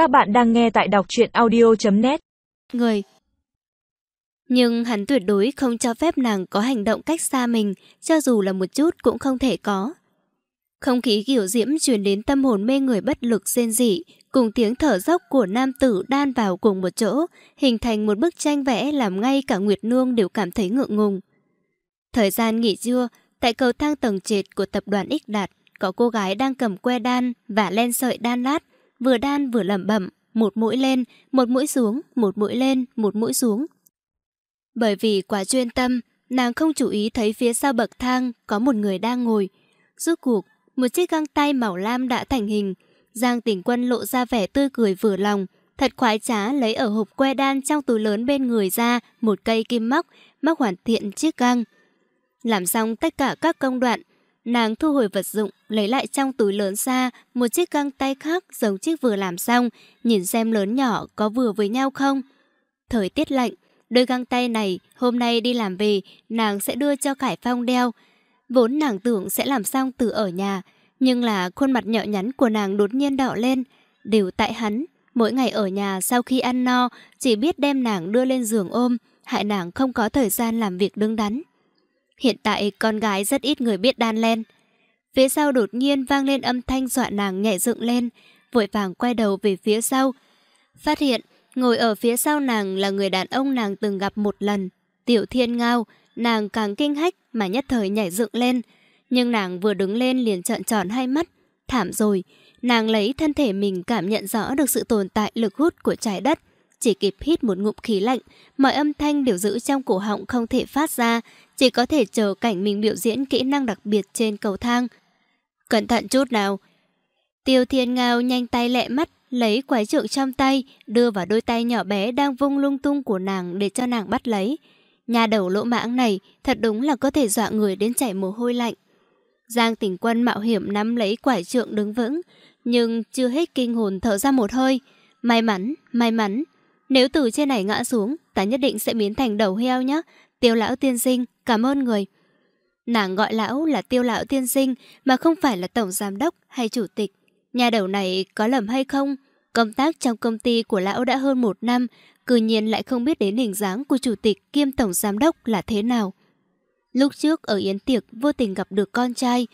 Các bạn đang nghe tại đọc truyện audio.net Người Nhưng hắn tuyệt đối không cho phép nàng có hành động cách xa mình, cho dù là một chút cũng không thể có. Không khí kiểu diễm truyền đến tâm hồn mê người bất lực xên dị, cùng tiếng thở dốc của nam tử đan vào cùng một chỗ, hình thành một bức tranh vẽ làm ngay cả Nguyệt Nương đều cảm thấy ngượng ngùng. Thời gian nghỉ trưa, tại cầu thang tầng trệt của tập đoàn X Đạt, có cô gái đang cầm que đan và len sợi đan lát, vừa đan vừa lẩm bẩm, một mũi lên, một mũi xuống, một mũi lên, một mũi xuống. Bởi vì quá chuyên tâm, nàng không chú ý thấy phía sau bậc thang có một người đang ngồi. Rốt cuộc, một chiếc găng tay màu lam đã thành hình. Giang tỉnh quân lộ ra vẻ tươi cười vừa lòng, thật khoái trá lấy ở hộp que đan trong túi lớn bên người ra một cây kim móc, móc hoàn thiện chiếc găng. Làm xong tất cả các công đoạn, nàng thu hồi vật dụng, lấy lại trong túi lớn ra một chiếc găng tay khác giống chiếc vừa làm xong, nhìn xem lớn nhỏ có vừa với nhau không. Thời tiết lạnh, đôi găng tay này hôm nay đi làm về, nàng sẽ đưa cho Khải Phong đeo. Vốn nàng tưởng sẽ làm xong từ ở nhà, nhưng là khuôn mặt nhỏ nhắn của nàng đột nhiên đỏ lên, đều tại hắn. Mỗi ngày ở nhà sau khi ăn no, chỉ biết đem nàng đưa lên giường ôm, hại nàng không có thời gian làm việc đứng đắn. Hiện tại con gái rất ít người biết đan len. Phía sau đột nhiên vang lên âm thanh dọa nàng nhảy dựng lên, vội vàng quay đầu về phía sau. Phát hiện, ngồi ở phía sau nàng là người đàn ông nàng từng gặp một lần. Tiểu thiên ngao, nàng càng kinh hách mà nhất thời nhảy dựng lên. Nhưng nàng vừa đứng lên liền trợn tròn hai mắt. Thảm rồi, nàng lấy thân thể mình cảm nhận rõ được sự tồn tại lực hút của trái đất. Chỉ kịp hít một ngụm khí lạnh, mọi âm thanh đều giữ trong cổ họng không thể phát ra, chỉ có thể chờ cảnh mình biểu diễn kỹ năng đặc biệt trên cầu thang. Cẩn thận chút nào. Tiêu thiên ngao nhanh tay lẹ mắt, lấy quái trượng trong tay, đưa vào đôi tay nhỏ bé đang vung lung tung của nàng để cho nàng bắt lấy. Nhà đầu lỗ mãng này thật đúng là có thể dọa người đến chảy mồ hôi lạnh. Giang tỉnh quân mạo hiểm nắm lấy quải trượng đứng vững, nhưng chưa hết kinh hồn thở ra một hơi. May mắn, may mắn, nếu từ trên này ngã xuống, ta nhất định sẽ biến thành đầu heo nhé. Tiêu lão tiên sinh, cảm ơn người. Nàng gọi lão là tiêu lão tiên sinh mà không phải là tổng giám đốc hay chủ tịch. Nhà đầu này có lầm hay không? Công tác trong công ty của lão đã hơn một năm, cư nhiên lại không biết đến hình dáng của chủ tịch kiêm tổng giám đốc là thế nào. Lúc trước ở Yến Tiệc vô tình gặp được con trai,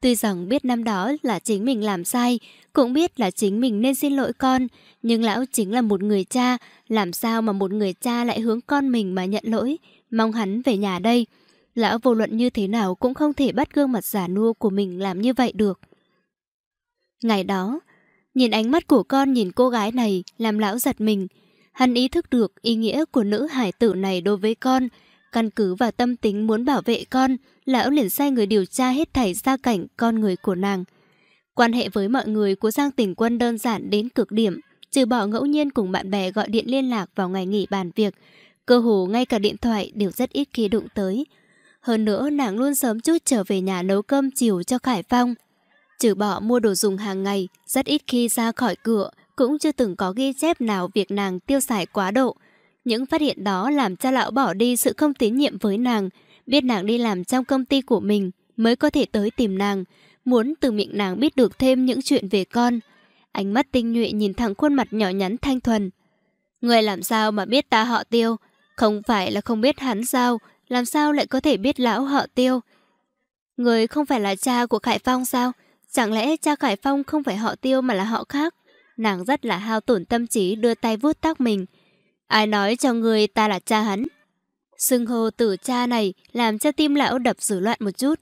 Tuy rằng biết năm đó là chính mình làm sai, cũng biết là chính mình nên xin lỗi con, nhưng lão chính là một người cha, làm sao mà một người cha lại hướng con mình mà nhận lỗi, mong hắn về nhà đây. Lão vô luận như thế nào cũng không thể bắt gương mặt giả nua của mình làm như vậy được. Ngày đó, nhìn ánh mắt của con nhìn cô gái này làm lão giật mình. Hắn ý thức được ý nghĩa của nữ hải tử này đối với con, Căn cứ vào tâm tính muốn bảo vệ con, lão liền sai người điều tra hết thảy gia cảnh con người của nàng. Quan hệ với mọi người của Giang Tỉnh Quân đơn giản đến cực điểm, trừ bỏ ngẫu nhiên cùng bạn bè gọi điện liên lạc vào ngày nghỉ bàn việc. Cơ hồ ngay cả điện thoại đều rất ít khi đụng tới. Hơn nữa nàng luôn sớm chút trở về nhà nấu cơm chiều cho Khải Phong. Trừ bỏ mua đồ dùng hàng ngày, rất ít khi ra khỏi cửa, cũng chưa từng có ghi chép nào việc nàng tiêu xài quá độ. Những phát hiện đó làm cha lão bỏ đi sự không tín nhiệm với nàng, biết nàng đi làm trong công ty của mình mới có thể tới tìm nàng, muốn từ miệng nàng biết được thêm những chuyện về con. Ánh mắt tinh nhuệ nhìn thẳng khuôn mặt nhỏ nhắn thanh thuần. Người làm sao mà biết ta họ tiêu? Không phải là không biết hắn sao, làm sao lại có thể biết lão họ tiêu? Người không phải là cha của Khải Phong sao? Chẳng lẽ cha Khải Phong không phải họ tiêu mà là họ khác? Nàng rất là hao tổn tâm trí đưa tay vuốt tóc mình. Ai nói cho người ta là cha hắn? sưng hô tử cha này làm cho tim lão đập rủi loạn một chút.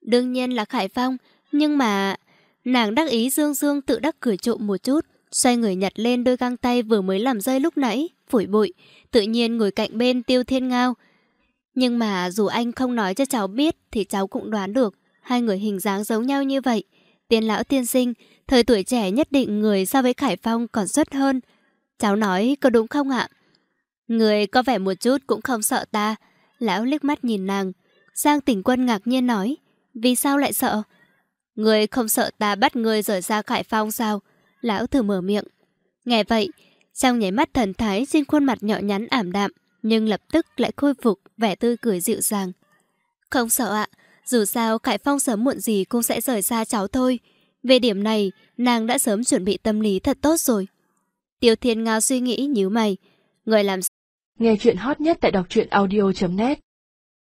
Đương nhiên là Khải Phong, nhưng mà... Nàng đắc ý dương dương tự đắc cười trộm một chút, xoay người nhặt lên đôi găng tay vừa mới làm rơi lúc nãy, phổi bụi, tự nhiên ngồi cạnh bên tiêu thiên ngao. Nhưng mà dù anh không nói cho cháu biết thì cháu cũng đoán được, hai người hình dáng giống nhau như vậy. Tiên lão tiên sinh, thời tuổi trẻ nhất định người so với Khải Phong còn xuất hơn. Cháu nói có đúng không ạ? Người có vẻ một chút cũng không sợ ta. Lão liếc mắt nhìn nàng. Giang tỉnh quân ngạc nhiên nói. Vì sao lại sợ? Người không sợ ta bắt người rời ra khải phong sao? Lão thử mở miệng. Nghe vậy, trong nháy mắt thần thái trên khuôn mặt nhỏ nhắn ảm đạm, nhưng lập tức lại khôi phục vẻ tươi cười dịu dàng. Không sợ ạ, dù sao Khải Phong sớm muộn gì cũng sẽ rời xa cháu thôi. Về điểm này, nàng đã sớm chuẩn bị tâm lý thật tốt rồi. Tiêu Thiên Ngao suy nghĩ nhíu mày. Người làm Nghe chuyện hot nhất tại đọc truyện audio.net